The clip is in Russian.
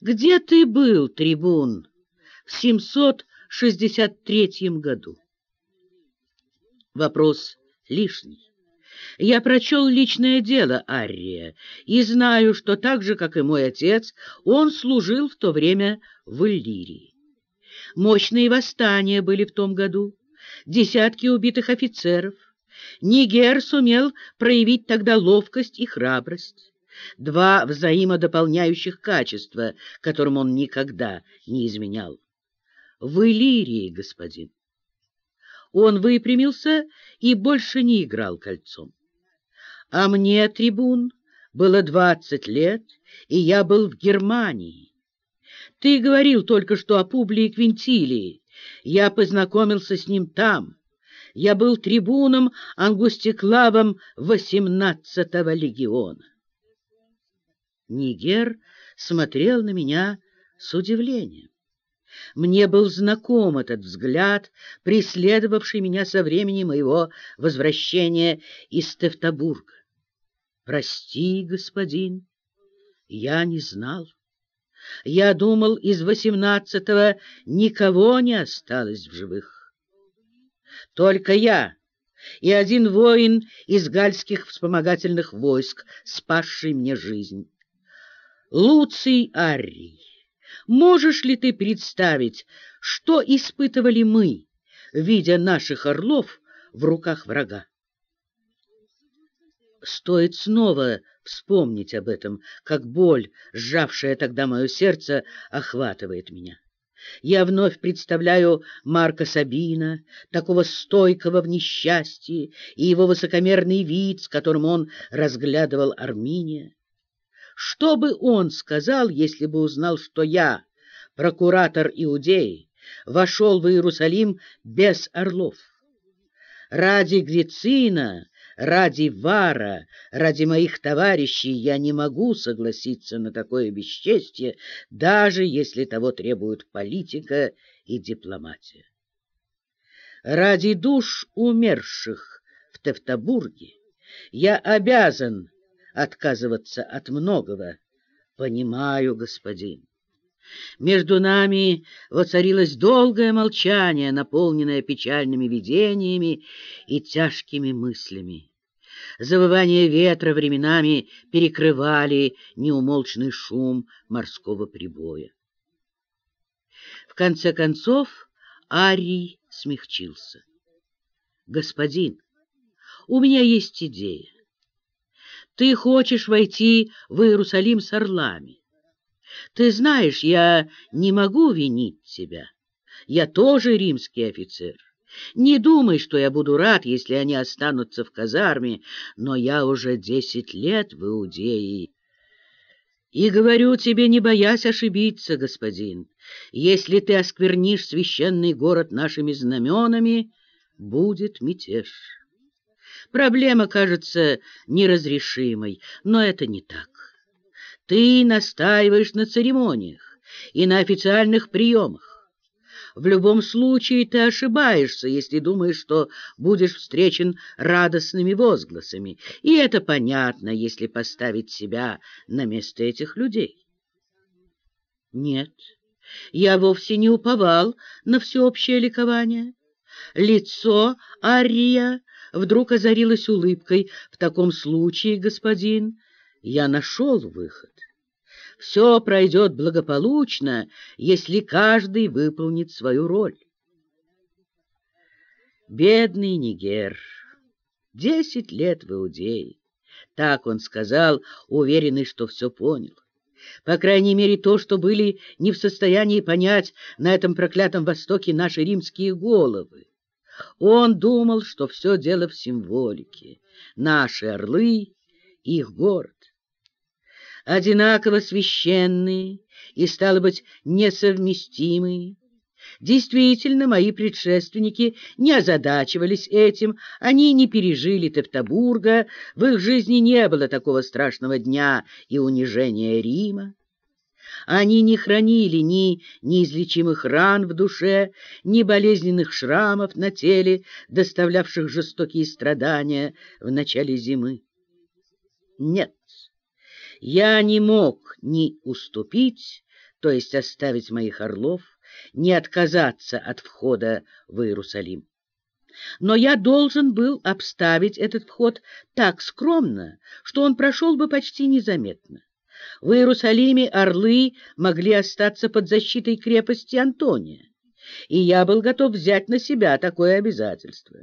Где ты был, трибун, в 763 году? Вопрос лишний. Я прочел личное дело Аррия и знаю, что так же, как и мой отец, он служил в то время в Иллирии. Мощные восстания были в том году, десятки убитых офицеров. Нигер сумел проявить тогда ловкость и храбрость. Два взаимодополняющих качества, которым он никогда не изменял. В Иллирии, господин. Он выпрямился и больше не играл кольцом. А мне, трибун, было двадцать лет, и я был в Германии. Ты говорил только что о Публии Квинтилии. Я познакомился с ним там. Я был трибуном Ангустиклавом восемнадцатого легиона. Нигер смотрел на меня с удивлением. Мне был знаком этот взгляд, преследовавший меня со времени моего возвращения из Тевтобурга. Прости, господин, я не знал. Я думал, из восемнадцатого никого не осталось в живых. Только я и один воин из гальских вспомогательных войск, спасший мне жизнь. Луций Аррий. Можешь ли ты представить, что испытывали мы, видя наших орлов в руках врага? Стоит снова вспомнить об этом, как боль, сжавшая тогда мое сердце, охватывает меня. Я вновь представляю Марка Сабина, такого стойкого в несчастье, и его высокомерный вид, с которым он разглядывал Арминия. Что бы он сказал, если бы узнал, что я, прокуратор Иудеи, вошел в Иерусалим без орлов? Ради Грицина, ради Вара, ради моих товарищей я не могу согласиться на такое бесчестье, даже если того требуют политика и дипломатия. Ради душ умерших в Тевтобурге я обязан отказываться от многого. Понимаю, господин. Между нами воцарилось долгое молчание, наполненное печальными видениями и тяжкими мыслями. Завывание ветра временами перекрывали неумолчный шум морского прибоя. В конце концов Арий смягчился. «Господин, у меня есть идея. Ты хочешь войти в Иерусалим с орлами. Ты знаешь, я не могу винить тебя. Я тоже римский офицер. Не думай, что я буду рад, если они останутся в казарме, но я уже десять лет в Иудее. И говорю тебе, не боясь ошибиться, господин, если ты осквернишь священный город нашими знаменами, будет мятеж. Проблема кажется неразрешимой, но это не так. Ты настаиваешь на церемониях и на официальных приемах. В любом случае ты ошибаешься, если думаешь, что будешь встречен радостными возгласами, и это понятно, если поставить себя на место этих людей. Нет, я вовсе не уповал на всеобщее ликование. Лицо Ария вдруг озарилась улыбкой. «В таком случае, господин, я нашел выход. Все пройдет благополучно, если каждый выполнит свою роль». Бедный Нигер, десять лет в Иудее. Так он сказал, уверенный, что все понял. По крайней мере, то, что были не в состоянии понять на этом проклятом Востоке наши римские головы. Он думал, что все дело в символике. Наши орлы — их город. Одинаково священные и, стало быть, несовместимые. Действительно, мои предшественники не озадачивались этим, они не пережили Тевтобурга, в их жизни не было такого страшного дня и унижения Рима. Они не хранили ни неизлечимых ран в душе, ни болезненных шрамов на теле, доставлявших жестокие страдания в начале зимы. Нет, я не мог ни уступить, то есть оставить моих орлов, не отказаться от входа в Иерусалим. Но я должен был обставить этот вход так скромно, что он прошел бы почти незаметно. В Иерусалиме орлы могли остаться под защитой крепости Антония, и я был готов взять на себя такое обязательство.